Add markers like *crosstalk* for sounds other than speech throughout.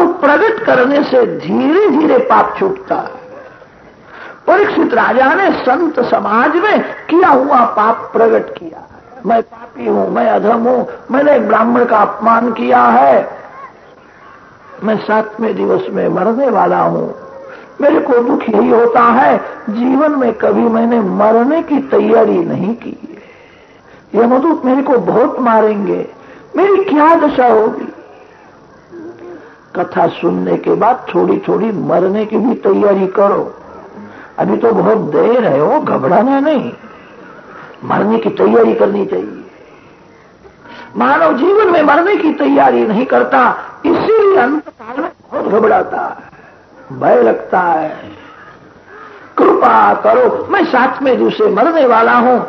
को प्रकट करने से धीरे धीरे पाप छूटता है। परीक्षित राजा ने संत समाज में किया हुआ पाप प्रकट किया। मैं पापी हूँ, मैं अधम हूँ, मैंने ब्राह्मण का अपमान किया है। मैं सातवें दिवस में मरने वाला हूँ। मेरे को दुख यही होता है, जीवन में कभी मैंने मरने की तैयारी नहीं की है। यमदूत मेरे को बहुत मारेंगे। मेरी क्या दशा होगी? कथा सुनने के बाद थोड़ी थोड़ी मरने की भी तैयारी करो। अभी तो बहुत देर है वो घबराना नहीं। मरने की तैयारी करनी चाहिए। मानव जीवन में मरने की तैयारी नहीं करता, इसीलिए अंत काल में बहुत घबराता है, भय लगता है। कृपा करो, मैं सातवें दूसरे मरने वाला हूँ।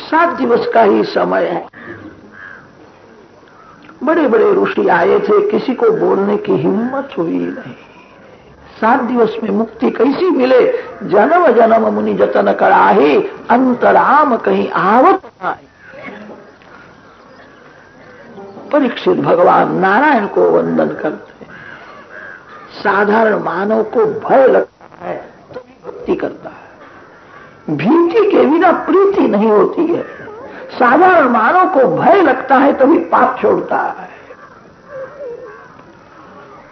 सात दिवस का ही समय है। बड़े बड़े ऋषि आए थे, किसी को बोलने की हिम्मत हुई नहीं। सात दिवस में मुक्ति कैसी मिले? जन्म जन्म मुनि जतन कराहे, अंतराम कहीं आवत आए। परीक्षित भगवान नारायण को वंदन करते साधारण मानव को भय लगता है तो भक्ति करता है। भीति के बिना प्रीति नहीं होती है। साधारण मानव को भय लगता है, तभी पाप छोड़ता है।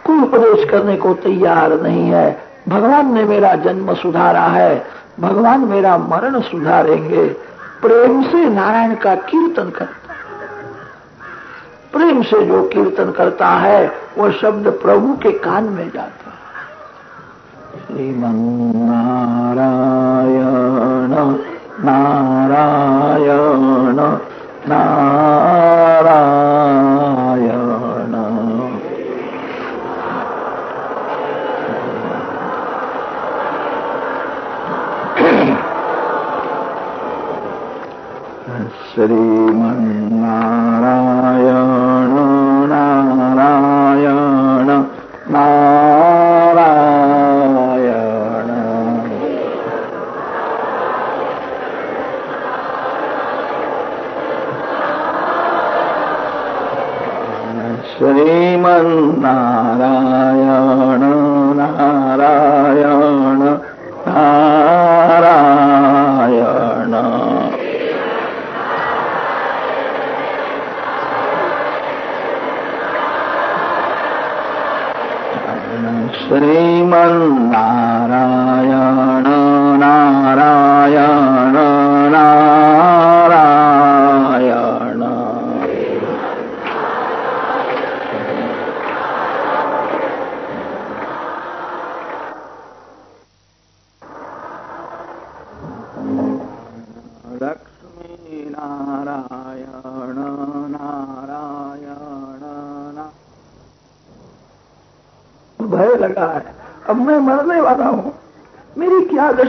कोई उपदेश करने को तैयार नहीं है। भगवान ने मेरा जन्म सुधारा है। भगवान मेरा मरण सुधारेंगे। प्रेम से नारायण का कीर्तन करता प्रेम से जो कीर्तन करता है, वह शब्द प्रभु के कान में जाता है। श्रीमन नारायण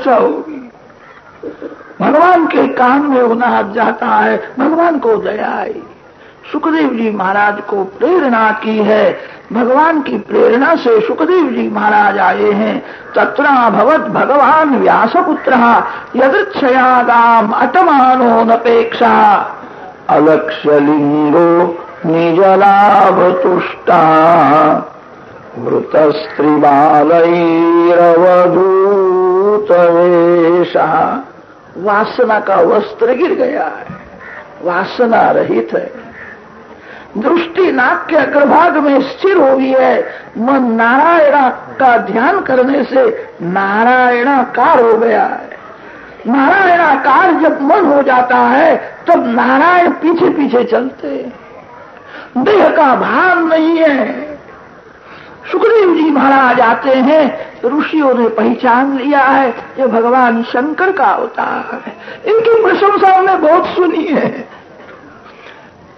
क्या होगी। भगवान के कान में उनाद जाता है, भगवान को दया आई। सुखदेव जी महाराज को प्रेरणा की है। भगवान की प्रेरणा से सुखदेव जी महाराज आए हैं। तत्रा भवत भगवान व्यास व्यासपुत्र यदृक्षयागाम अटमानो नपेक्षा। अलक्ष्य लिंगो निजलाभ तुष्टा मृतस्त्रिबालैरवधूतवेशा वासना का वस्त्र गिर गया है। वासना रहित है। दृष्टि नाक के अग्रभाग में स्थिर हो गई है। मन नारायण का ध्यान करने से नारायणाकार हो गया है। नारायणाकार जब मन हो जाता है, तब नारायण पीछे पीछे चलते देह का भान नहीं है। सुखदेव जी महाराज आते हैं ऋषियों ने पहचान लिया है ये भगवान शंकर का अवतार है। इनकी प्रशंसा हमने बहुत सुनी है।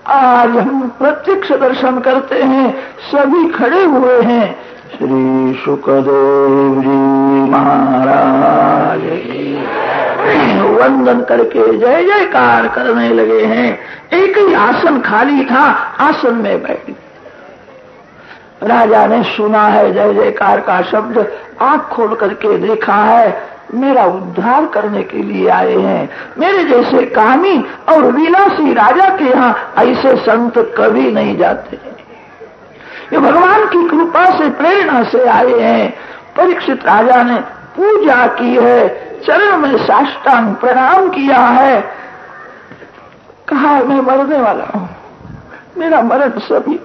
आज हम प्रत्यक्ष दर्शन करते हैं, सभी खड़े हुए हैं। श्री सुखदेव जी महाराज। वंदन करके जय जयकार करने लगे हैं। एक ही आसन खाली था, आसन में बैठ राजा ने सुना है, जय जयकार का शब्द आँख खोल करके देखा है। मेरा उद्धार करने के लिए आए हैं। मेरे जैसे कामी और विलासी राजा के यहाँ ऐसे संत कभी नहीं जाते। ये भगवान की कृपा से, प्रेरणा से आए हैं। परीक्षित राजा ने पूजा की है, चरण में साष्टांग प्रणाम किया है। कहा, मैं मरने वाला हूँ। मेरा मरण सभी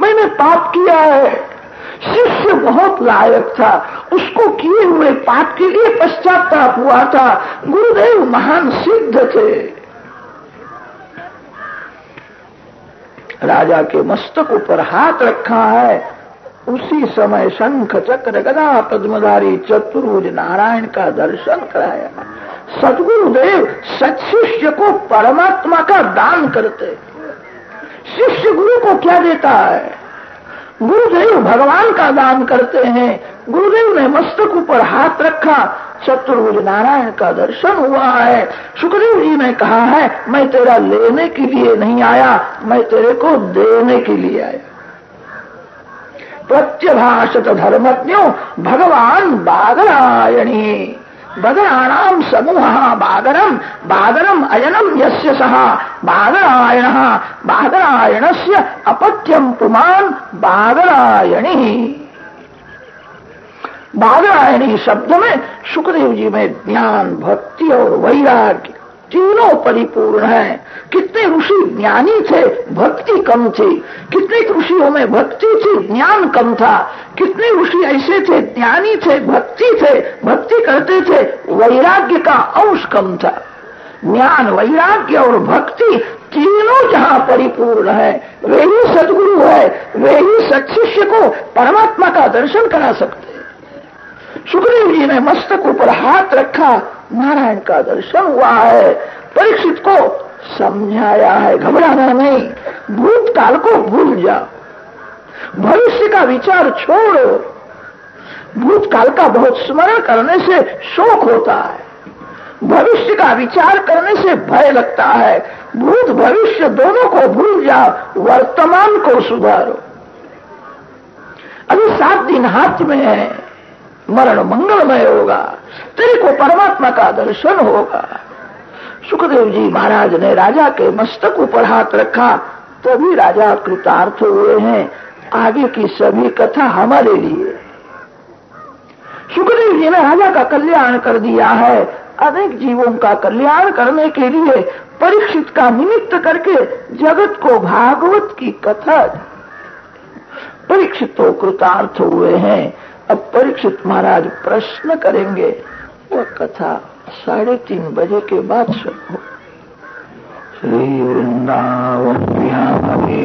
मैंने पाप किया है। शिष्य बहुत लायक था। उसको किए हुए पाप के लिए पश्चाताप हुआ था। गुरुदेव महान सिद्ध थे। राजा के मस्तक ऊपर हाथ रखा है। उसी समय शंख चक्र गदा पद्मधारी चतुर्भुज नारायण का दर्शन कराया। सदगुरुदेव सचिष्य को परमात्मा का दान करते। शिष्य गुरु को क्या देता है? गुरुदेव भगवान का दान करते हैं। गुरुदेव ने मस्तक ऊपर हाथ रखा। चतुर्भुज नारायण का दर्शन हुआ है। सुखदेव जी ने कहा है, मैं तेरा लेने के लिए नहीं आया, मैं तेरे को देने के लिए आया। प्रत्यभाषत धर्मज्ञो, भगवान बागरायणी बदराणाम समूह बादरम बादरम अयनम यस्य सह बादरायण बादरायण से अपत्यम पुमान बादरायणी। बादरायणी शब्द में सुखदेव जी में ज्ञान, भक्ति और वैराग्य। तीनों परिपूर्ण है। कितने ऋषि ज्ञानी थे, भक्ति कम थी। कितने ऋषियों में भक्ति थी, ज्ञान कम था। कितने ऋषि ऐसे थे, ज्ञानी थे, भक्ति थे, भक्ति करते थे, वैराग्य का अंश कम था। ज्ञान, वैराग्य और भक्ति तीनों जहाँ परिपूर्ण है। वे ही सदगुरु है, वे ही सत्शिष्य को परमात्मा का दर्शन करा सकते सुखदेव जी ने मस्तक ऊपर हाथ रखा नारायण का दर्शन हुआ है। परीक्षित को समझाया है। घबराना नहीं। भूतकाल को भूल जाओ। भविष्य का विचार छोड़ो। भूतकाल का बहुत स्मरण करने से शोक होता है। भविष्य का विचार करने से भय लगता है। भूत भविष्य दोनों को भूल जाओ। वर्तमान को सुधारो। अभी सात दिन हाथ में है। मरण मंगलमय होगा। तेरे को परमात्मा का दर्शन होगा। सुखदेव जी महाराज ने राजा के मस्तक ऊपर हाथ रखा, तभी राजा कृतार्थ हुए हैं। आगे की सभी कथा हमारे लिए। सुखदेव जी ने राजा का कल्याण कर दिया है। अनेक जीवों का कल्याण करने के लिए परीक्षित का निमित्त करके जगत को भागवत की कथा परीक्षित तो कृतार्थ हुए हैं। अब परीक्षित महाराज प्रश्न करेंगे, वह कथा साढ़े तीन बजे के बाद सुनो श्री वृंदावन बिहारी।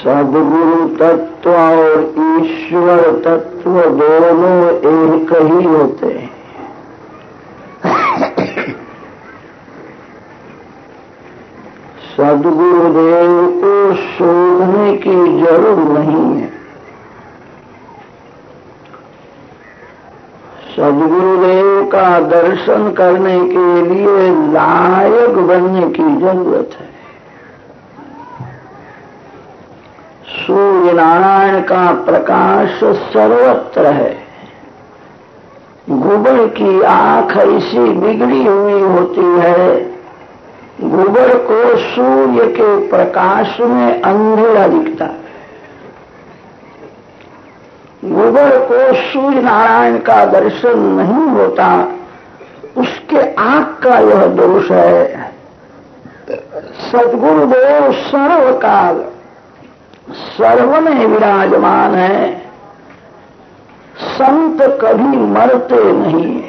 सदगुरु तत्व और ईश्वर तत्व दोनों एक ही होते हैं सदगुरुदेव को शोधने की ज़रूर नहीं है सदगुरुदेव का दर्शन करने के लिए लायक बनने की ज़रूरत है। सूर्य नारायण का प्रकाश सर्वत्र है। गोबर की आँख ऐसी बिगड़ी हुई होती है। गोबर को सूर्य के प्रकाश में अंधेरा दिखता है। गोबर को सूर्य नारायण का दर्शन नहीं होता, उसके आँख का यह दोष है। सदगुरुदेव सर्वकाल, सर्व में विराजमान है। संत कभी मरते नहीं,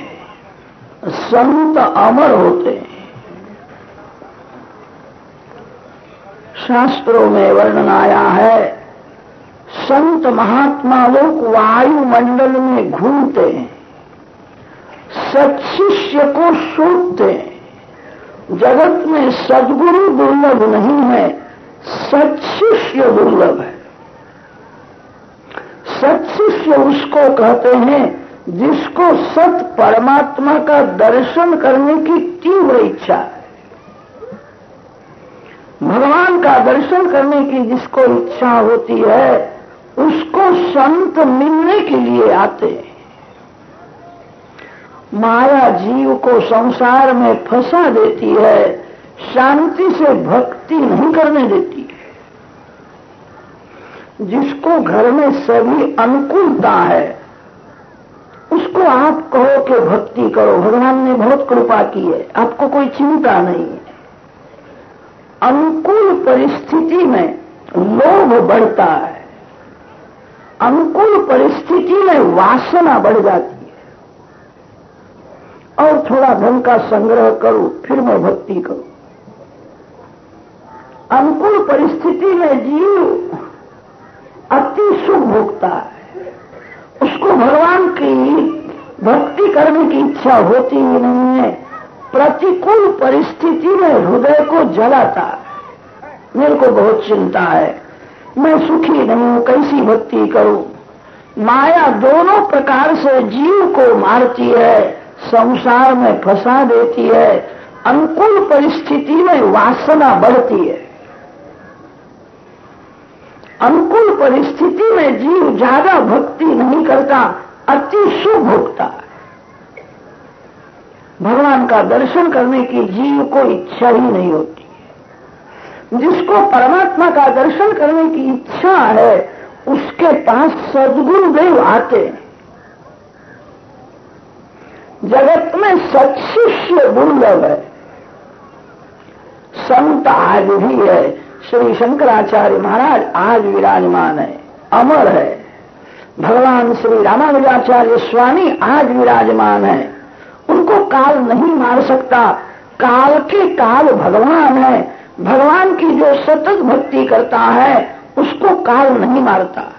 संत अमर होते। हैं शास्त्रों में वर्णन आया है संत महात्मा लोग वायुमंडल में घूमते हैं। सत्शिष्य को शोधते हैं। जगत में सदगुरु दुर्लभ नहीं है सत्शिष्य दुर्लभ है। सत्शिष्य उसको कहते हैं जिसको सत परमात्मा का दर्शन करने की तीव्र इच्छा है। भगवान का दर्शन करने की जिसको इच्छा होती है उसको संत मिलने के लिए आते हैं। माया जीव को संसार में फंसा देती है, शांति से भक्ति नहीं करने देती है। जिसको घर में सभी अनुकूलता है, उसको आप कहो कि भक्ति करो। भगवान ने बहुत कृपा की है, आपको कोई चिंता नहीं है। अनुकूल परिस्थिति में लोभ बढ़ता है। अनुकूल परिस्थिति में वासना बढ़ जाती है। और थोड़ा धन का संग्रह करूँ, फिर मैं भक्ति करूँ। अनुकूल परिस्थिति में जीव अति सुख भोगता है। उसको भगवान की भक्ति करने की इच्छा होती ही नहीं है। प्रतिकूल परिस्थिति में हृदय को जलाता है। मेरे को बहुत चिंता है। मैं सुखी नहीं हूँ कैसी भक्ति करूँ? माया दोनों प्रकार से जीव को मारती है, संसार में फंसा देती है, अनुकूल परिस्थिति में वासना बढ़ती है। अनुकूल परिस्थिति में जीव ज़्यादा भक्ति नहीं करता, अति शुभ भोगता भगवान का दर्शन करने की जीव को इच्छा ही नहीं होती। जिसको परमात्मा का दर्शन करने की इच्छा है, उसके पास सदगुरुदेव आते जगत में सत्शिष्य दुर्लभ है। संत आज भी है। श्री शंकराचार्य महाराज आज विराजमान है। अमर है। भगवान श्री रामानुजाचार्य स्वामी आज विराजमान है। उनको काल नहीं मार सकता। काल के काल भगवान है। भगवान की जो सतत भक्ति करता है, उसको काल नहीं मारता।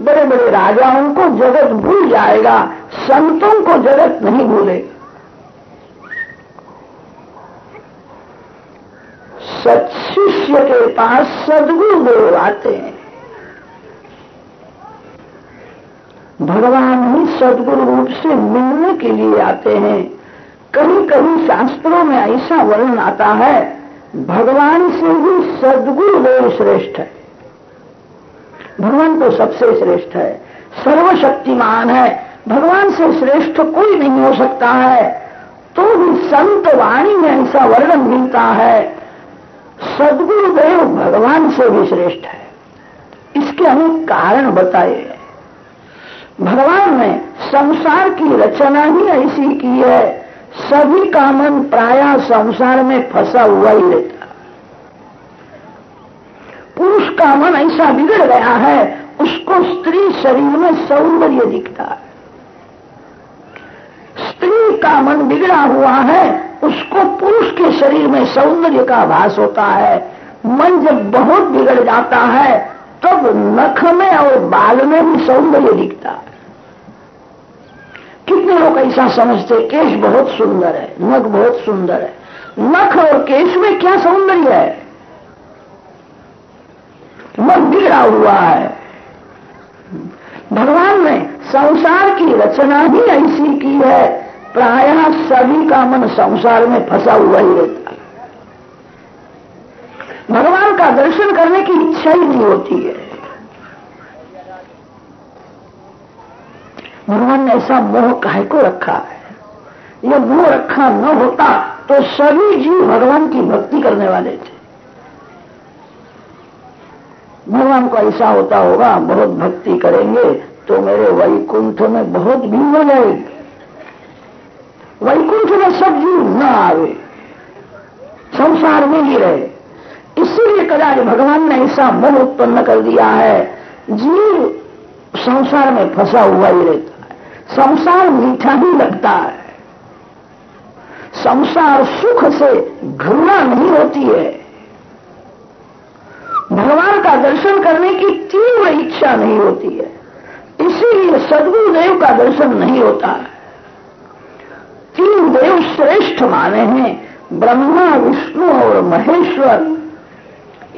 बड़े बड़े राजाओं को जगत भूल जाएगा, संतों को जगत नहीं भूलेगा। सत्शिष्य के पास सदगुरुदेव आते हैं। भगवान ही सदगुरु रूप से मिलने के लिए आते हैं। कभी कभी शास्त्रों में ऐसा वर्णन आता है, भगवान से भी सदगुरुदेव श्रेष्ठ है। भगवान तो सबसे श्रेष्ठ है, सर्वशक्तिमान है, भगवान से श्रेष्ठ कोई नहीं हो सकता है तो भी संत वाणी में ऐसा वर्णन मिलता है सदगुरुदेव भगवान से भी श्रेष्ठ है। इसके अनेक कारण बताए भगवान ने संसार की रचना ही ऐसी की है सभी का मन प्राय संसार में फंसा हुआ ही रहता पुरुष का मन ऐसा बिगड़ गया है, उसको स्त्री शरीर में सौंदर्य दिखता है। स्त्री का मन बिगड़ा हुआ है, उसको पुरुष के शरीर में सौंदर्य का भास होता है। मन जब बहुत बिगड़ जाता है, तब नख में और बाल में भी सौंदर्य दिखता है। कितने लोग ऐसा समझते केश बहुत सुंदर है, नख बहुत सुंदर है। नख और केश में क्या सौंदर्य है? मन बिगड़ा हुआ है। भगवान ने संसार की रचना ही ऐसी की है। प्रायः सभी का मन संसार में फंसा हुआ ही रहता है। भगवान का दर्शन करने की इच्छा ही नहीं होती है। भगवान ने ऐसा मोह काहे को रखा है? यह मोह रखा न होता तो सभी जीव भगवान की भक्ति करने वाले थे। भगवान को ऐसा होता होगा, बहुत भक्ति करेंगे तो मेरे वैकुंठ में बहुत भीड़ हो जाएगी। वैकुंठ में सब जीव न आवे, संसार में ही रहे। इसीलिए कदाच भगवान ने ऐसा मोह उत्पन्न कर दिया है, जीव संसार में फंसा हुआ ही रहता। संसार मीठा ही लगता है। संसार सुख से घृणा नहीं होती है। भगवान का दर्शन करने की तीव्र इच्छा नहीं होती है। इसीलिए सदगुरुदेव का दर्शन नहीं होता है। तीन देव श्रेष्ठ माने हैं, ब्रह्मा, विष्णु और महेश्वर।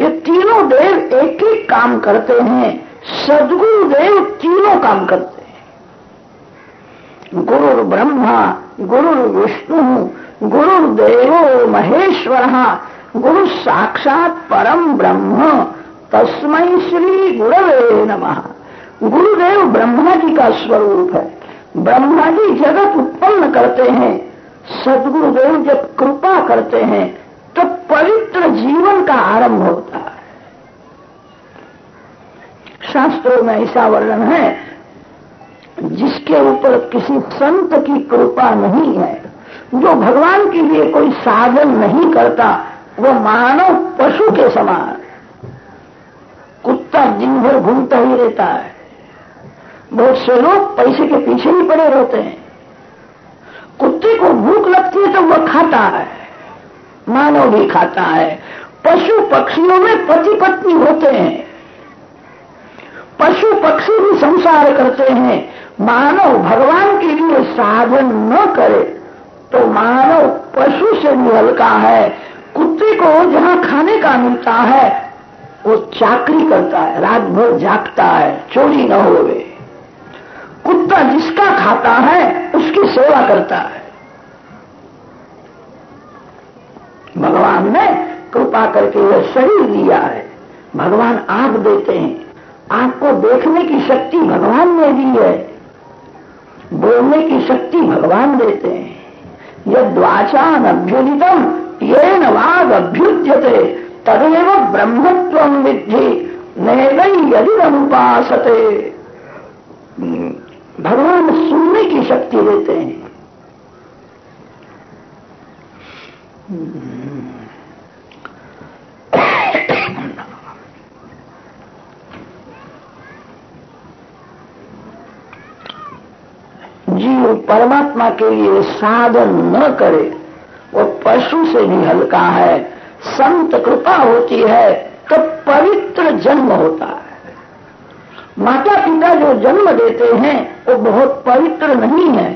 ये तीनों देव एक ही काम करते हैं। सदगुरु देव तीनों काम करते गुरु ब्रह्मा गुरु विष्णु गुरु देवो महेश्वर, गुरु साक्षात परम ब्रह्म तस्मय श्री गुरवे नमः। गुरुदेव ब्रह्मा जी का स्वरूप है। ब्रह्मा जी जगत उत्पन्न करते हैं, सदगुरुदेव जब कृपा करते हैं तो पवित्र जीवन का आरंभ होता है। शास्त्रों में ऐसा वर्णन है जिसके ऊपर किसी संत की कृपा नहीं है, जो भगवान के लिए कोई साधन नहीं करता, वो मानव पशु के समान। कुत्ता दिन भर घूमता ही रहता है। बहुत से लोग पैसे के पीछे ही पड़े रहते हैं। कुत्ते को भूख लगती है तो वह खाता है, मानव भी खाता है। पशु पक्षियों में पति पत्नी होते हैं। पशु पक्षी भी संसार करते हैं। मानव भगवान के लिए साधन न करे तो मानव पशु से भी हल्का है, कुत्ते को जहाँ खाने का मिलता है, वो चाकरी करता है रात भर जागता है, चोरी न होवे। कुत्ता जिसका खाता है, उसकी सेवा करता है। भगवान ने कृपा करके यह शरीर दिया है। भगवान आँख देते हैं। आँख को देखने की शक्ति भगवान ने दी है। बोलने की शक्ति भगवान देते हैं। यह द्वाचान अभ्युदितम ये नवाग अभ्युद्यते तदेव ब्रह्मत्व विद्धि नैवई यदि अनुपासते भगवान सुनने की शक्ति देते हैं। जीव परमात्मा के लिए साधन न करे, वो पशु से भी हल्का है, संत कृपा होती है तो पवित्र जन्म होता है। माता पिता जो जन्म देते हैं, वो बहुत पवित्र नहीं है।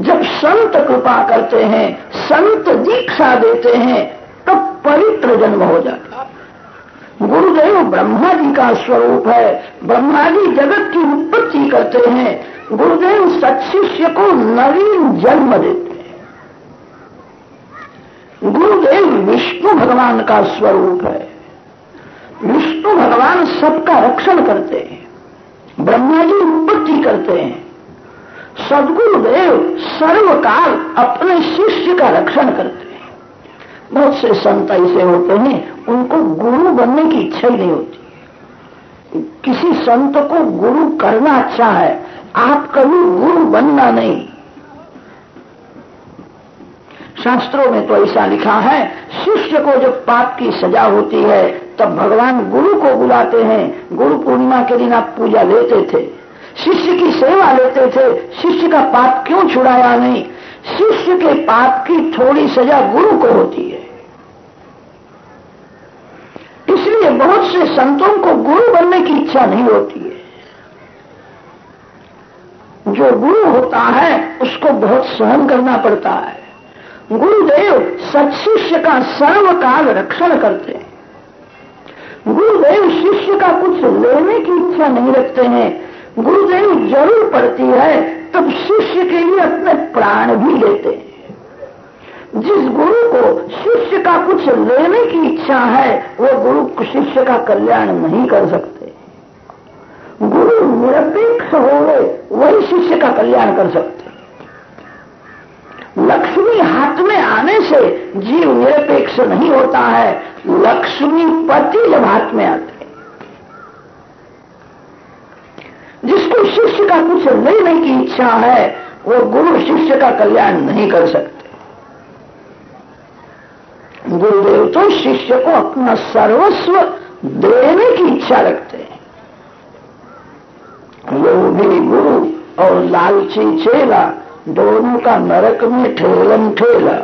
जब संत कृपा करते हैं, संत दीक्षा देते हैं तो पवित्र जन्म हो जाता गुरुदेव ब्रह्मा जी का स्वरूप है। ब्रह्मा जी जगत की उत्पत्ति करते हैं। गुरुदेव सत्शिष्य को नवीन जन्म देते हैं। गुरुदेव विष्णु भगवान का स्वरूप है। विष्णु भगवान सबका रक्षण करते हैं। ब्रह्मा जी उत्पत्ति करते हैं। सदगुरुदेव सर्वकाल अपने शिष्य का रक्षण करते हैं। बहुत से संत ऐसे होते हैं, उनको गुरु बनने की इच्छा ही नहीं होती। किसी संत को गुरु करना अच्छा है, आप कभी गुरु बनना नहीं। शास्त्रों में तो ऐसा लिखा है, शिष्य को जब पाप की सजा होती है, तब भगवान गुरु को बुलाते हैं। गुरु पूर्णिमा के दिन आप पूजा लेते थे, शिष्य की सेवा लेते थे, शिष्य का पाप क्यों छुड़ाया नहीं? शिष्य के पाप की थोड़ी सजा गुरु को होती है। इसलिए बहुत से संतों को गुरु बनने की इच्छा नहीं होती है। जो गुरु होता है, उसको बहुत सहन करना पड़ता है। गुरुदेव सत्शिष्य का सर्वकाल रक्षण करते हैं। गुरुदेव शिष्य का कुछ लेने की इच्छा नहीं रखते हैं। गुरुदेव ज़रूर पड़ती है, तब शिष्य के लिए अपने प्राण भी लेते हैं। जिस गुरु को शिष्य का कुछ लेने की इच्छा है वो गुरु शिष्य का कल्याण नहीं कर सकते। गुरु निरपेक्ष हो गए वही शिष्य का कल्याण कर सकते। लक्ष्मी हाथ में आने से जीव निरपेक्ष नहीं होता है, लक्ष्मी पति जब हाथ में आते। जिसको शिष्य का कुछ लेने की इच्छा है वो गुरु शिष्य का कल्याण नहीं कर सकते। गुरुदेव तो शिष्य को अपना सर्वस्व देने की इच्छा रखते हैं। भी गुरु और लालची चेला, दोनों का नरक में ठेलम ठेला।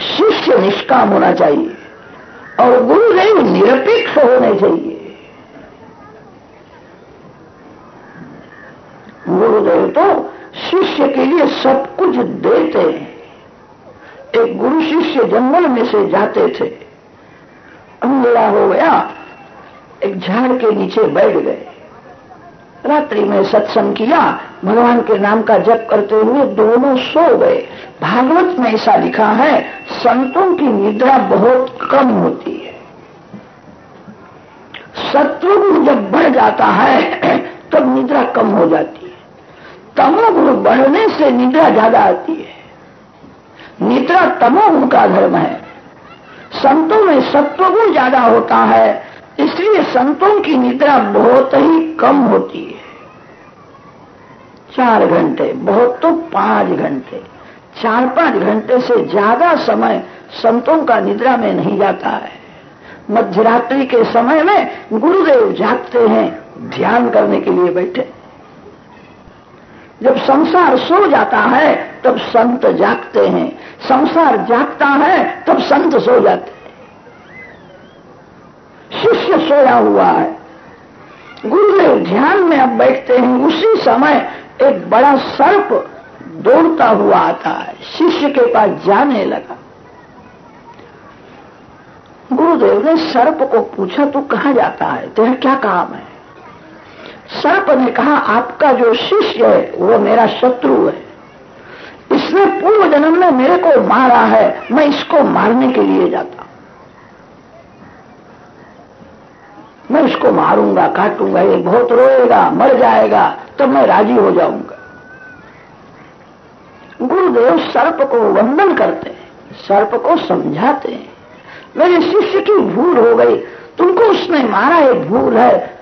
शिष्य निष्काम होना चाहिए और गुरुदेव निरपेक्ष होने चाहिए। गुरुदेव तो शिष्य के लिए सब कुछ देते हैं। एक गुरु शिष्य जंगल में से जाते थे। अंधेरा हो गया, एक झाड़ के नीचे बैठ गए। रात्रि में सत्संग किया, भगवान के नाम का जप करते हुए दोनों सो गए। भागवत में ऐसा लिखा है, संतों की निद्रा बहुत कम होती है। शत्रुगुण जब बढ़ जाता है, तब निद्रा कम हो जाती है। तमोगुण बढ़ने से निद्रा ज़्यादा आती है। निद्रा तमोगुण का धर्म है। संतों में सत्वगुण ज़्यादा होता है, इसलिए संतों की निद्रा बहुत ही कम होती है। चार घंटे, बहुत तो पाँच घंटे। चार पाँच घंटे से ज़्यादा समय संतों का निद्रा में नहीं जाता है। मध्यरात्रि के समय में गुरुदेव जागते हैं, ध्यान करने के लिए बैठे। जब संसार सो जाता है, तब संत जागते हैं। संसार जागता है, तब संत सो जाते हैं। शिष्य सोया हुआ है। गुरुदेव ध्यान में अब बैठते हैं, उसी समय एक बड़ा सर्प दौड़ता हुआ आता है। शिष्य के पास जाने लगा। गुरुदेव ने सर्प को पूछा, तू कहा जाता है? तेरा क्या काम है? सर्प ने कहा, आपका जो शिष्य है, वो मेरा शत्रु है। इसने पूर्व जन्म में मेरे को मारा है, मैं इसको मारने के लिए जाता। मैं इसको मारूँगा, काटूँगा, ये बहुत रोएगा, मर जाएगा, तब मैं राज़ी हो जाऊँगा। गुरुदेव सर्प को वंदन करते हैं, सर्प को समझाते हैं। मेरे शिष्य की भूल हो गई, तुमको उसने मारा, ये भूल है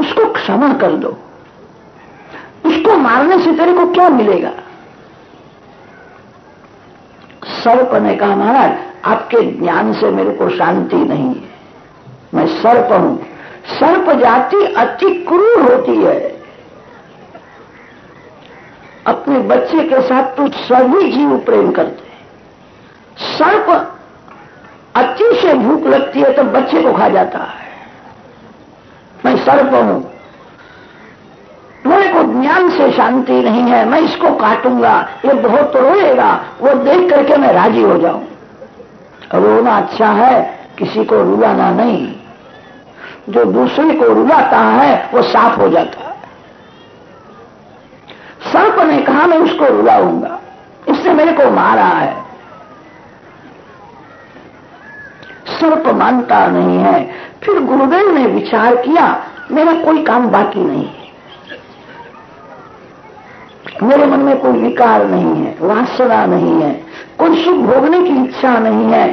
उसको क्षमा कर दो। उसको मारने से तेरे को क्या मिलेगा? सर्प ने कहा महाराज आपके ज्ञान से मेरे को शांति नहीं है। मैं सर्प हूँ। सर्प जाति अति क्रूर होती है। अपने बच्चे के साथ तो सभी जीव प्रेम करते हैं। सर्प अति से भूख लगती है तो बच्चे को खा जाता है। मैं सर्प हूँ। मेरे को ज्ञान से शांति नहीं है, मैं इसको काटूँगा। ये बहुत रोएगा, वो देख करके मैं राज़ी हो जाऊँ। रोना अच्छा है, किसी को रुलाना नहीं। जो दूसरे को रुलाता है, वो साफ़ हो जाता है। सर्प ने कहा, मैं उसको रुलाऊँगा। इसने मेरे को मारा है। सर्प मानता नहीं है। फिर गुरुदेव ने विचार किया, मेरा कोई काम बाकी नहीं है। मेरे मन में कोई विकार नहीं है, वासना नहीं है, कोई सुख भोगने की इच्छा नहीं है।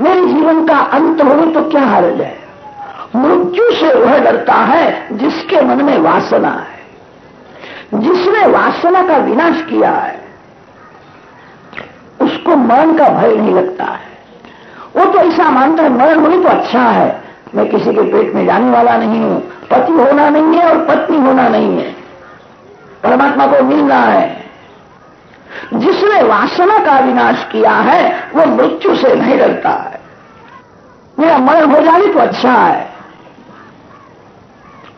मेरे जीवन का अंत हो तो क्या हर्ज है? मृत्यु से वह डरता है जिसके मन में वासना है। जिसने वासना का विनाश किया है, उसको मरण का भय नहीं लगता है। वो तो ऐसा मानता है, मरण होनी तो अच्छा है। मैं किसी के पेट में जाने वाला नहीं हूँ। पति होना नहीं है और पत्नी होना नहीं है। परमात्मा को मिलना है। जिसने वासना का विनाश किया है, वो मृत्यु से नहीं डरता है। मेरा मरण हो जाए तो अच्छा है।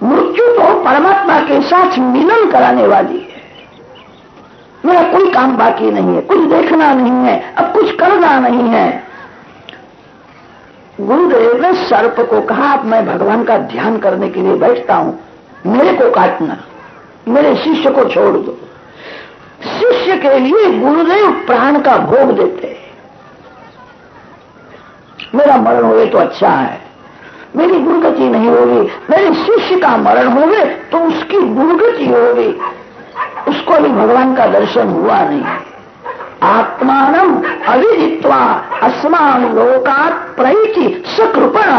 मृत्यु तो परमात्मा के साथ मिलन कराने वाली है। मेरा कोई काम बाकी नहीं है, कुछ देखना नहीं है, अब कुछ करना नहीं है। गुरुदेव ने सर्प को कहा, अब मैं भगवान का ध्यान करने के लिए बैठता हूँ। मेरे को काटना, मेरे शिष्य को छोड़ दो। शिष्य के लिए गुरुदेव प्राण का भोग देते मेरा मरण हुए तो अच्छा है। मेरी दुर्गति नहीं होगी, मेरे शिष्य का मरण होगे तो उसकी दुर्गति होगी। उसको भी भगवान का दर्शन हुआ नहीं। आत्मान अविदित्वा अस्मान लोकात प्रैति सकृपण।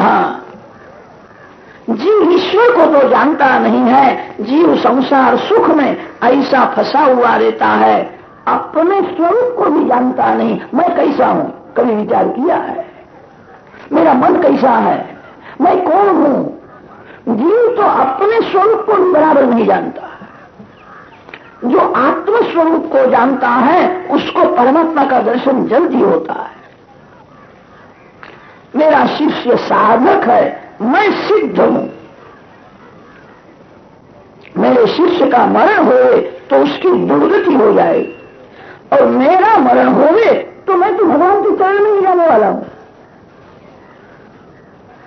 जीव ईश्वर को तो जानता नहीं है, जीव संसार सुख में ऐसा फंसा हुआ रहता है। अपने स्वरूप को भी जानता नहीं। मैं कैसा हूँ? कभी विचार किया है? मेरा मन कैसा है? मैं कौन हूँ? जीव तो अपने स्वरूप को भी बराबर नहीं जानता। जो आत्म स्वरूप को जानता है, उसको परमात्मा का दर्शन जल्दी होता है। मेरा शिष्य साधक है, मैं सिद्ध हूँ। मेरे शिष्य का मरण होए तो उसकी दुर्गति हो जाए, और मेरा मरण होवे तो मैं तो भगवान के चरण में जाने वाला हूँ।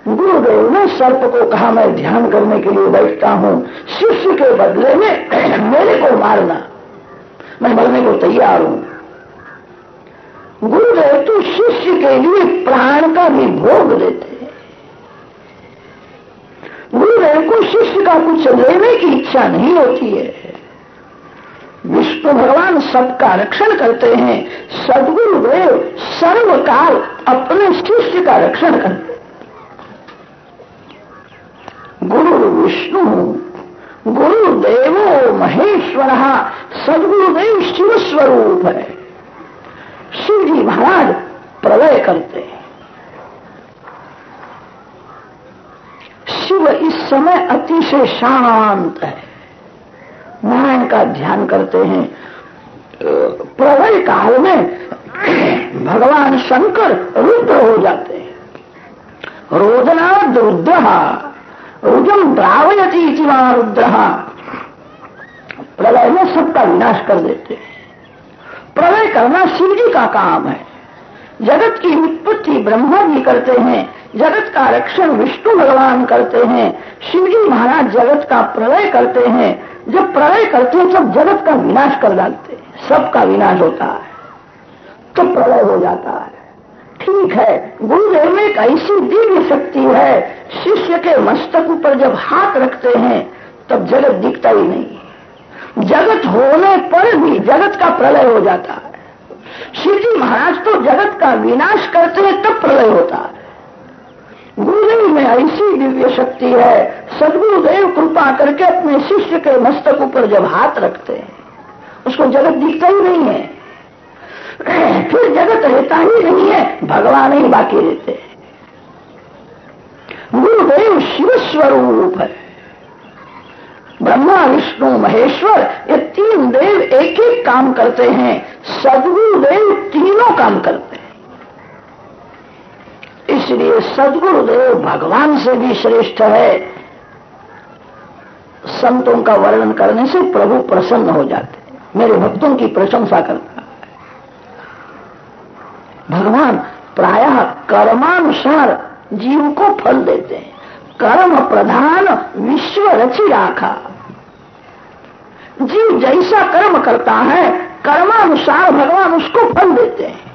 गुरुदेव ने सर्प को कहा मैं ध्यान करने के लिए बैठता हूँ, शिष्य के बदले में *clears throat* मेरे को मारना। मैं मरने को तैयार हूँ। तो के लिए प्राण का भी भोग देते गुरुदेव को शिष्य का कुछ लेने की इच्छा नहीं होती है। विष्णु भगवान सबका रक्षण करते हैं। सदगुरुदेव सर्वकाल अपने शिष्य का रक्षण करते गुरु विष्णु गुरुदेवो महेश्वर, सदगुरुदेव शिव स्वरूप है। शिव जी महाराज प्रलय करते हैं। शिव इस समय अतिशय शांत है। नारायण का ध्यान करते हैं। प्रलय काल में भगवान शंकर रुद्र हो जाते हैं। रोदना रुद्र रुजम द्रावयती वहाँ रुद्र प्रलय में सबका विनाश कर देते हैं। प्रलय करना शिव जी का काम है। जगत की उत्पत्ति ब्रह्मा जी करते हैं। जगत का रक्षण विष्णु भगवान करते हैं। शिव जी महाराज जगत का प्रलय करते हैं। जब प्रलय करते हैं तब जगत का विनाश कर डालते हैं। सबका विनाश होता है। तो प्रलय हो जाता है। ठीक है, गुरुदेव में एक ऐसी दिव्य शक्ति है। शिष्य के मस्तक ऊपर जब हाथ रखते हैं, तब जगत दिखता ही नहीं। जगत होने पर भी जगत का प्रलय हो जाता है। शिव जी महाराज तो जगत का विनाश करते हैं, तब प्रलय होता। है गुरुदेव में ऐसी दिव्य शक्ति है, सदगुरुदेव कृपा करके अपने शिष्य के मस्तक ऊपर जब हाथ रखते हैं, उसको जगत दिखता ही नहीं है। *clears throat* फिर जगत रहता ही नहीं है, भगवान ही बाकी रहते हैं। गुरुदेव शिव स्वरूप है। महेश्वर, ये तीन देव एक एक काम करते हैं। सदगुरुदेव तीनों काम करते हैं। इसलिए सदगुरुदेव भगवान से भी श्रेष्ठ है। संतों का वर्णन करने से प्रभु प्रसन्न हो जाते मेरे भक्तों की प्रशंसा करता है। भगवान प्रायः कर्मानुसार जीव को फल देते हैं। कर्म प्रधान विश्व रचि राखा जीव जैसा कर्म करता है, कर्मानुसार भगवान उसको फल देते हैं।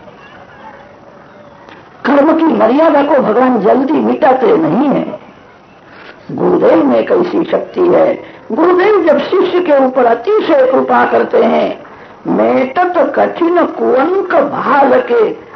कर्म की मर्यादा को भगवान जल्दी मिटाते नहीं है। गुरुदेव में कैसी शक्ति है। गुरुदेव जब शिष्य के ऊपर अतिशय कृपा करते हैं मेटत कठिन कुअंक भाल के